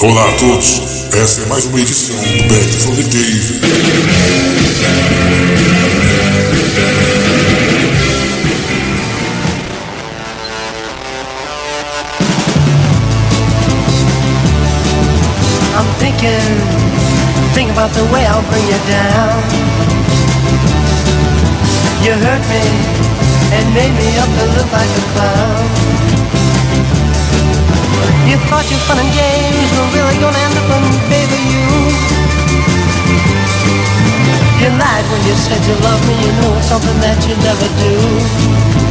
Olá a todos, essa é mais uma edição do Back from the Cave. I'm thinking, think about the way I'll bring you down. You hurt me and made me up to look like a clown. You thought your fun and games were really gonna end up in baby you. You lied when you said you loved me, you know it's something that you never do.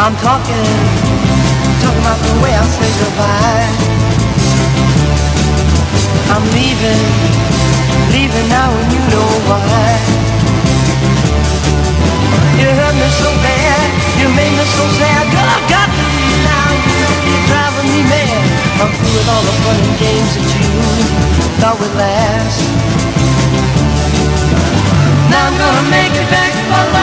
I'm talking, talking about the way I say goodbye. I'm leaving, leaving now and you know why. You hurt me so bad, you made me so sad. Girl, I've got to leave now. You're driving me mad. I'm through with all the fun and games that you thought would last. Now I'm gonna make it back love,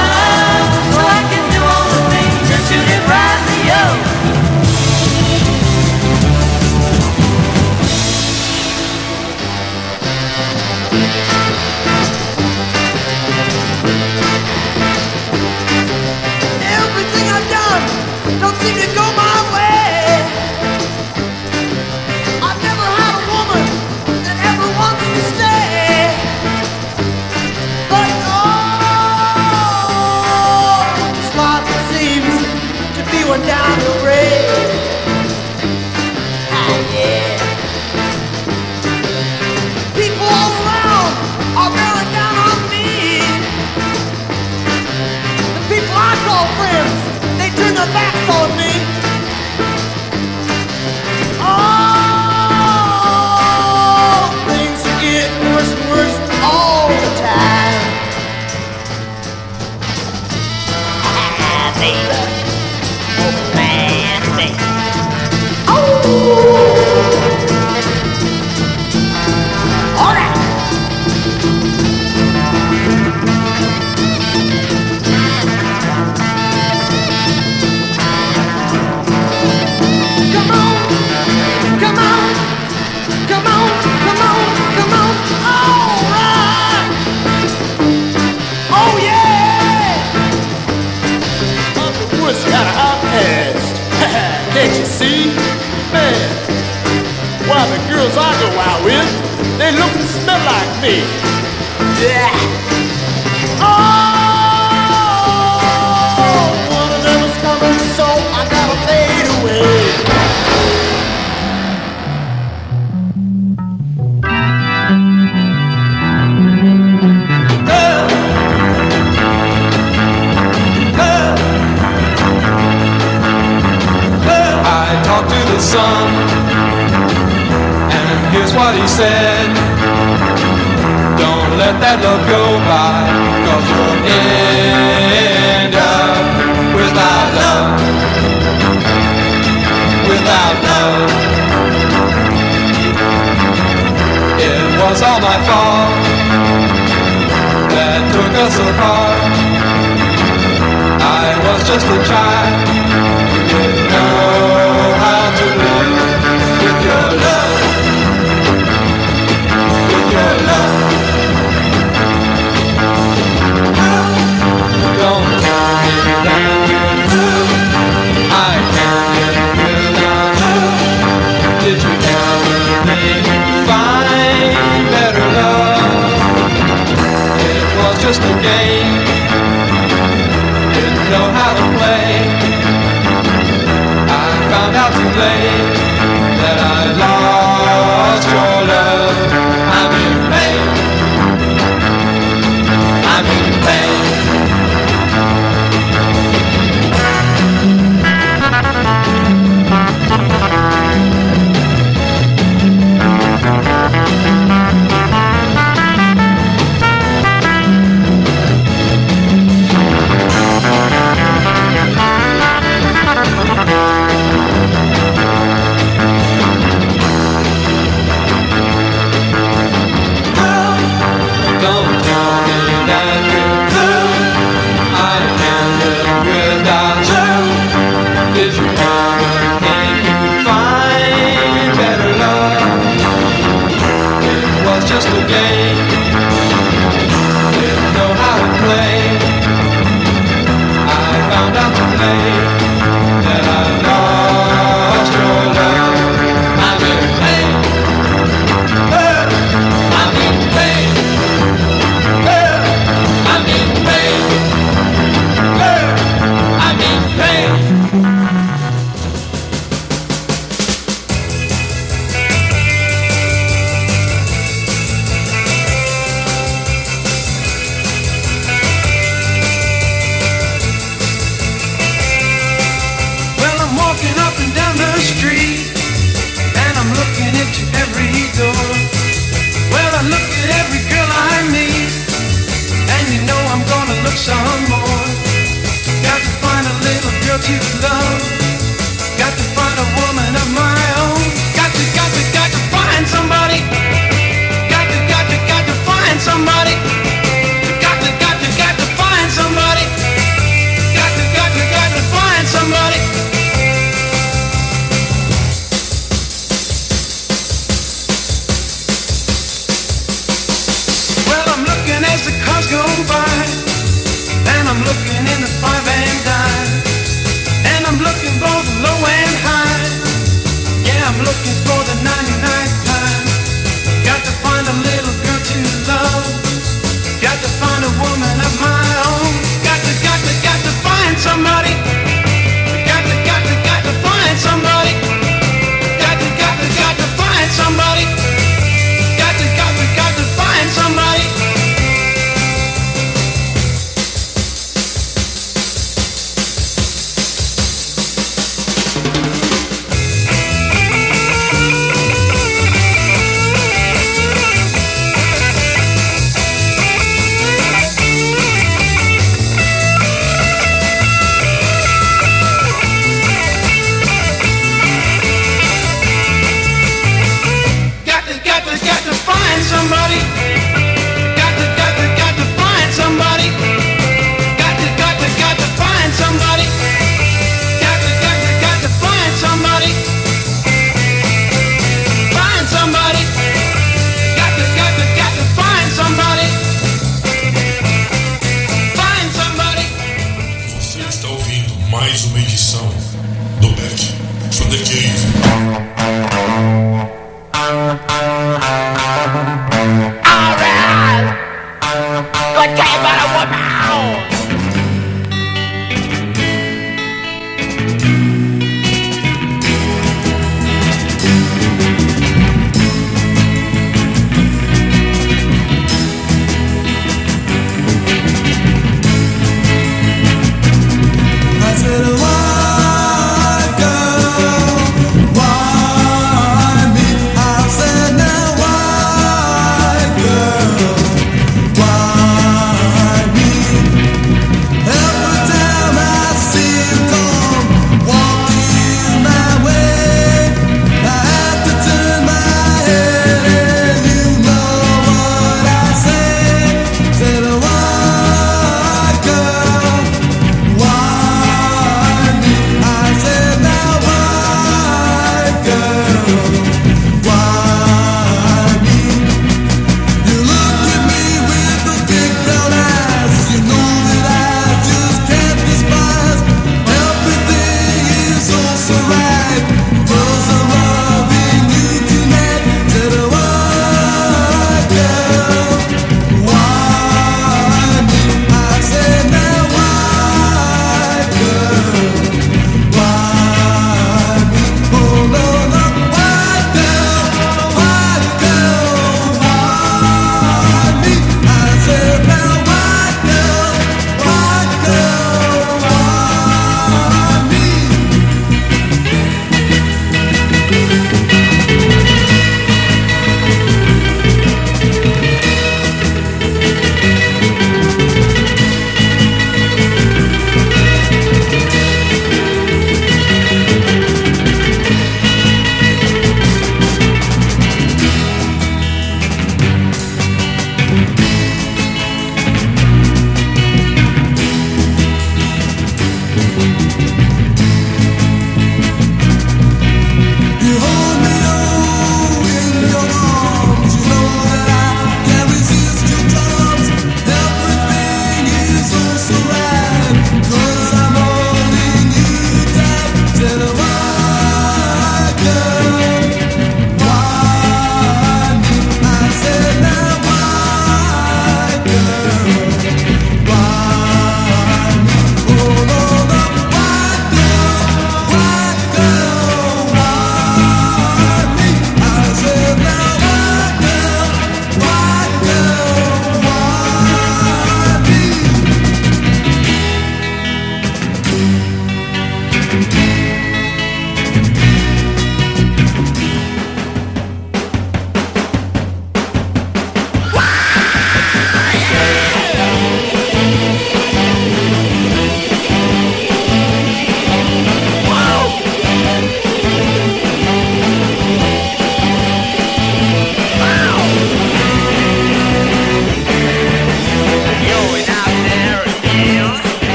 backs on me.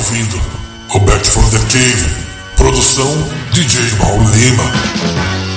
Ouvindo Roberto from the Cave. Produção DJ Raul Lima.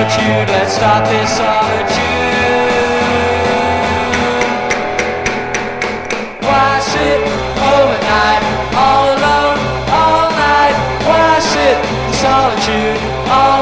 solitude. Let's stop this solitude. Why sit overnight, all alone, all night? Why sit in solitude? All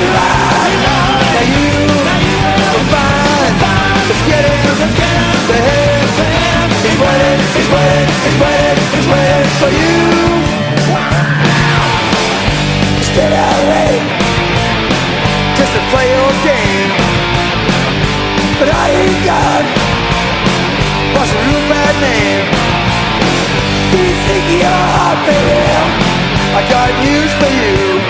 to make you right. Now you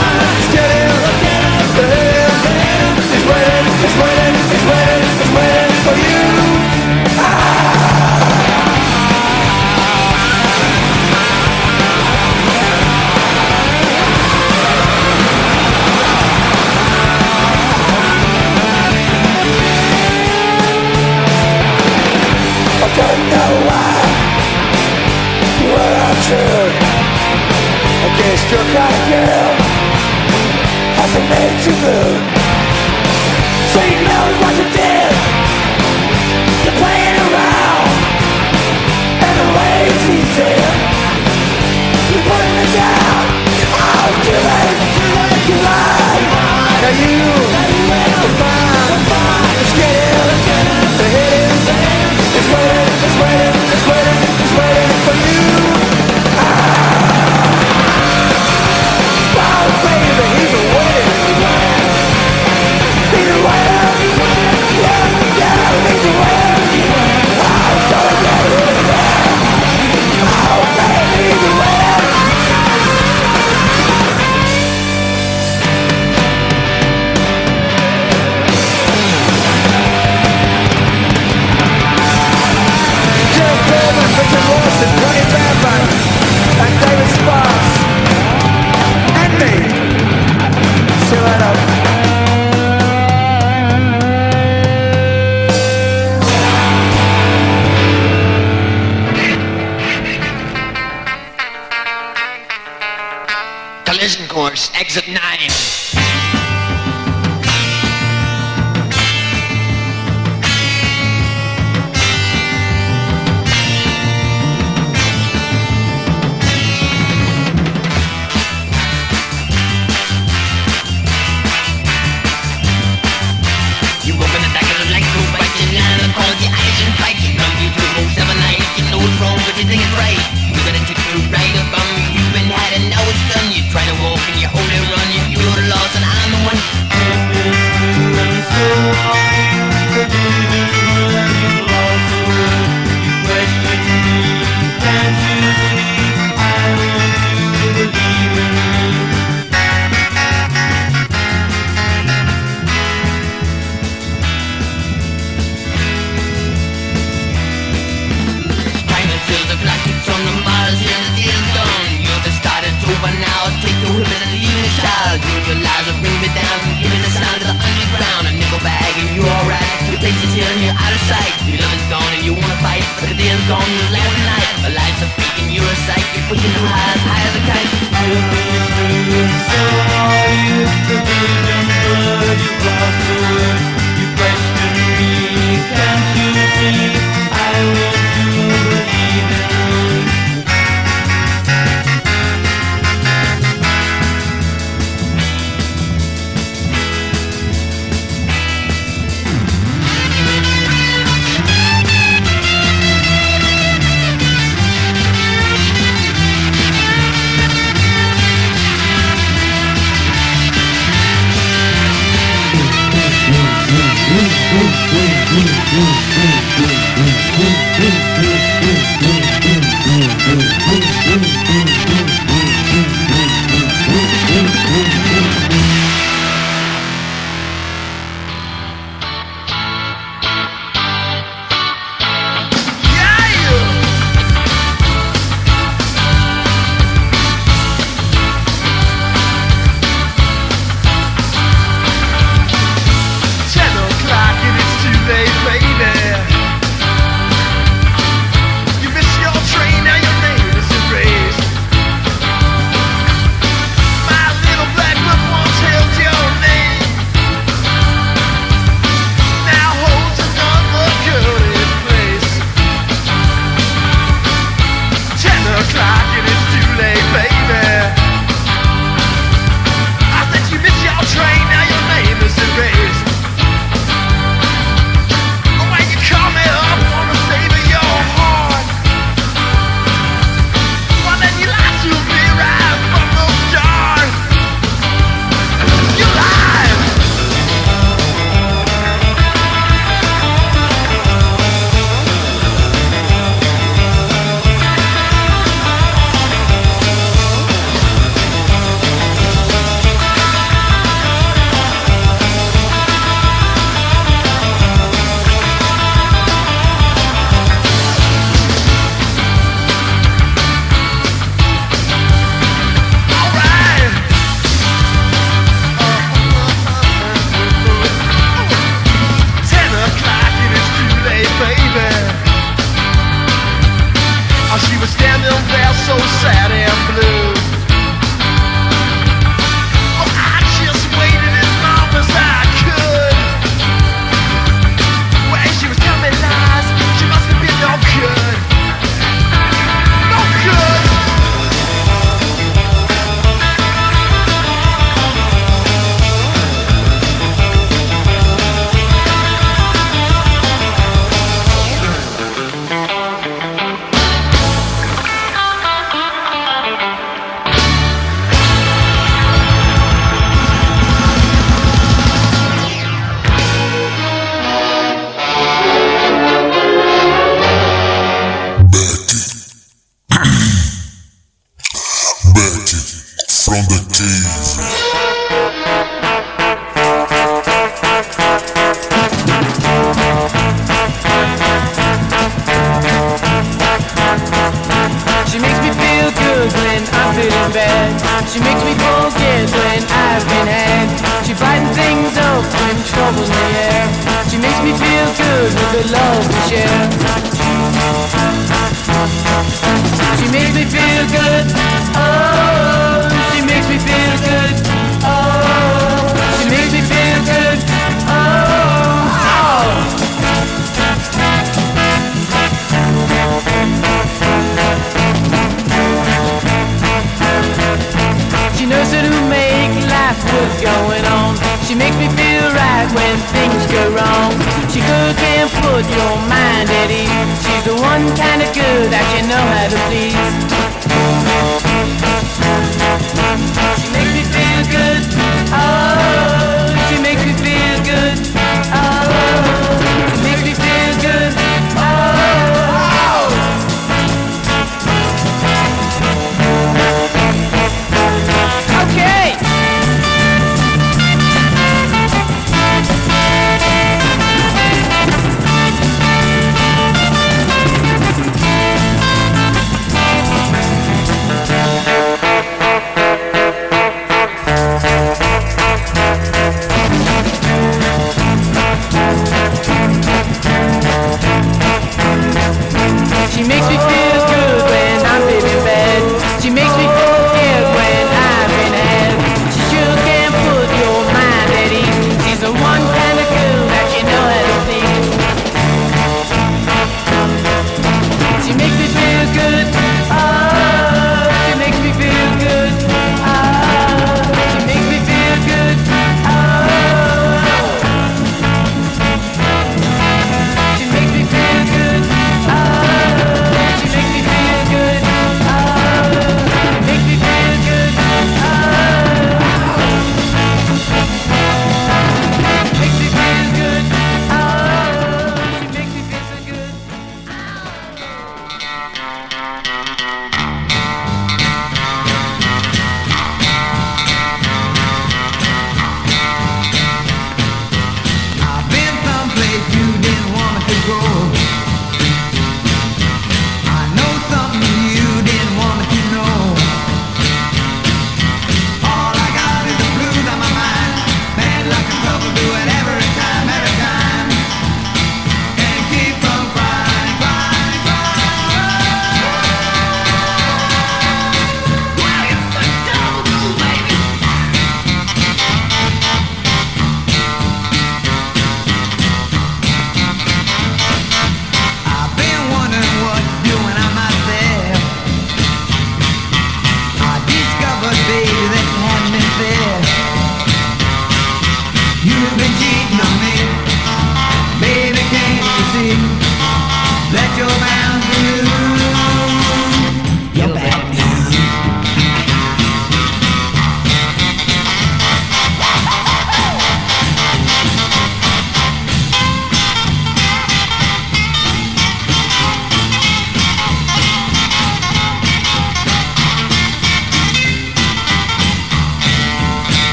guess your goddamn Has it made you good. So you know what you did. You're playing around, and the way it's easy. You're putting it down. Oh, too late. You lied. Now you.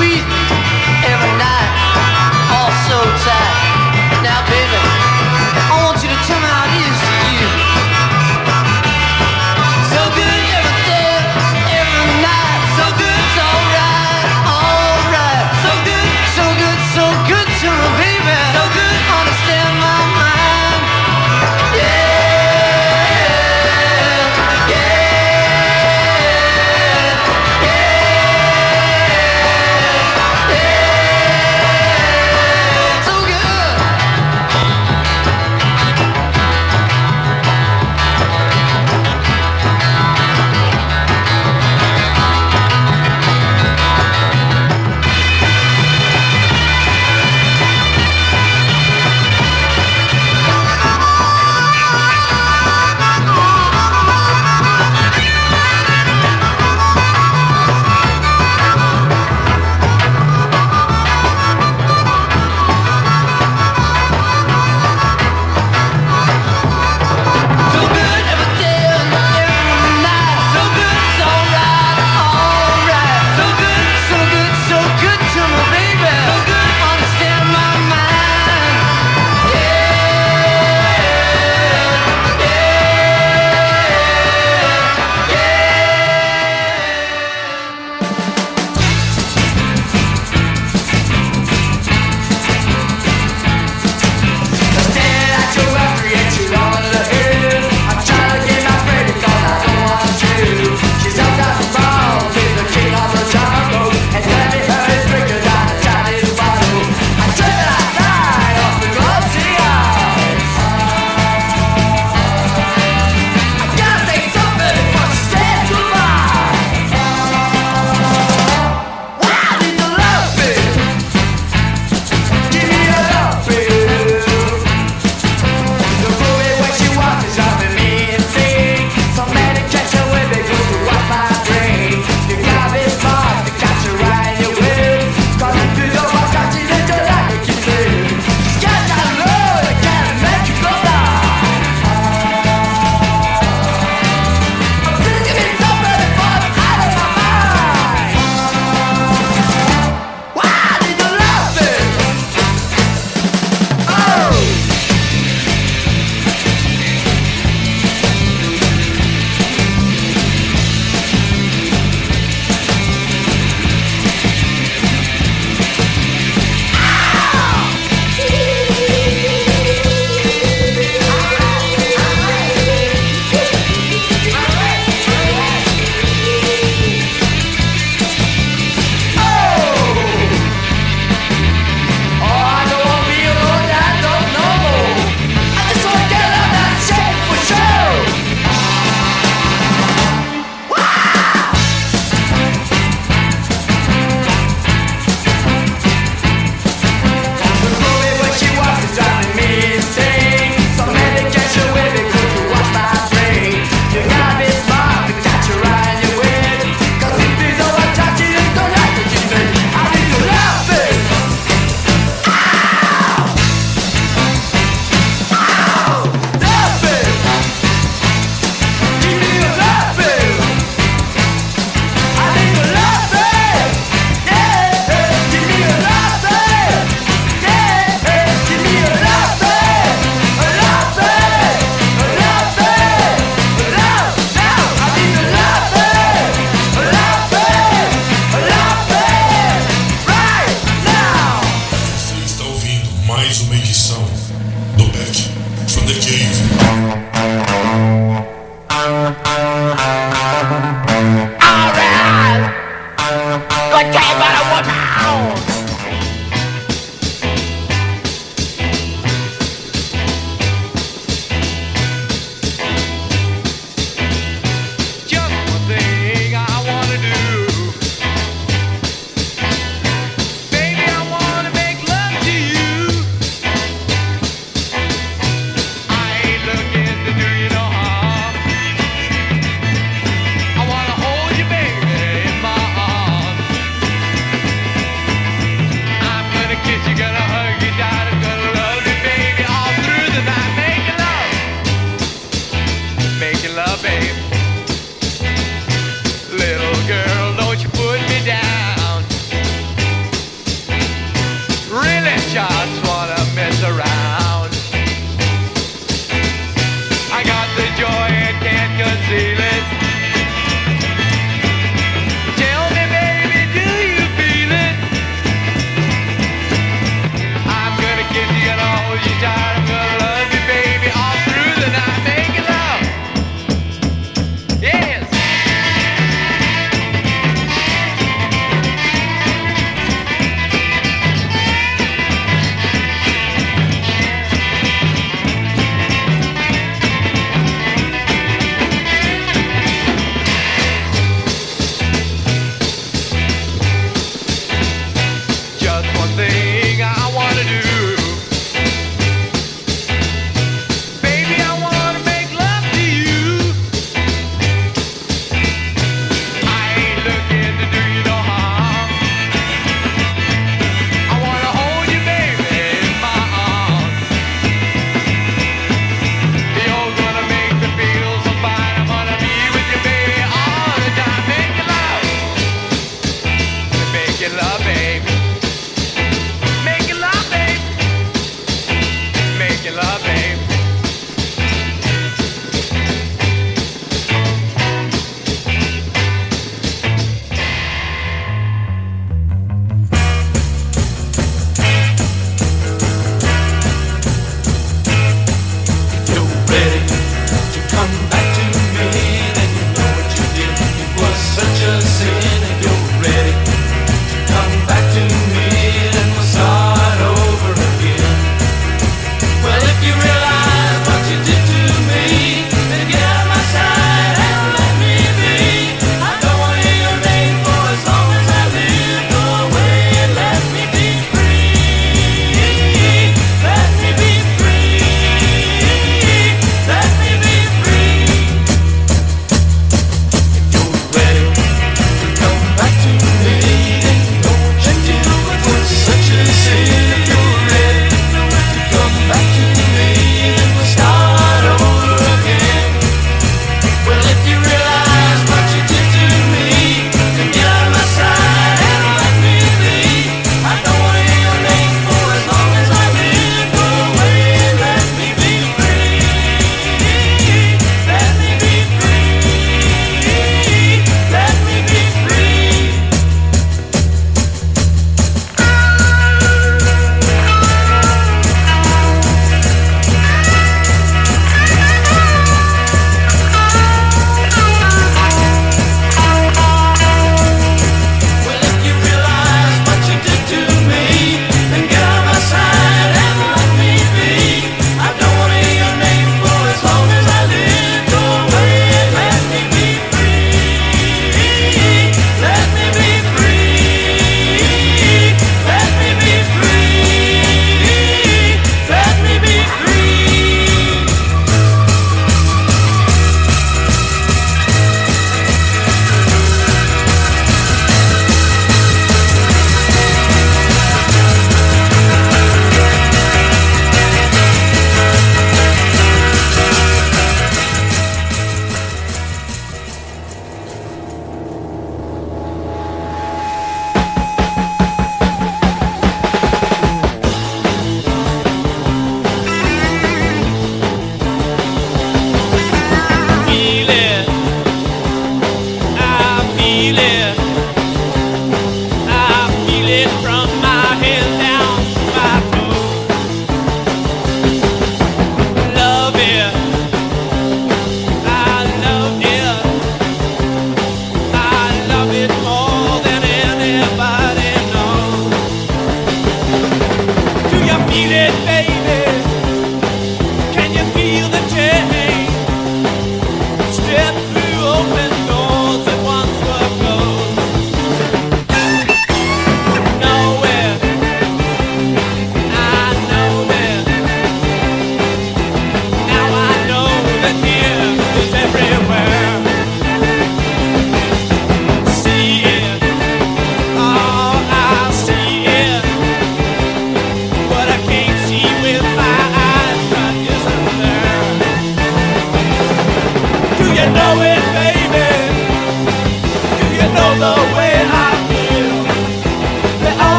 please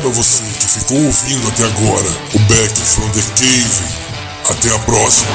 Obrigado a você que ficou ouvindo até agora o Back from the Cave. Até a próxima.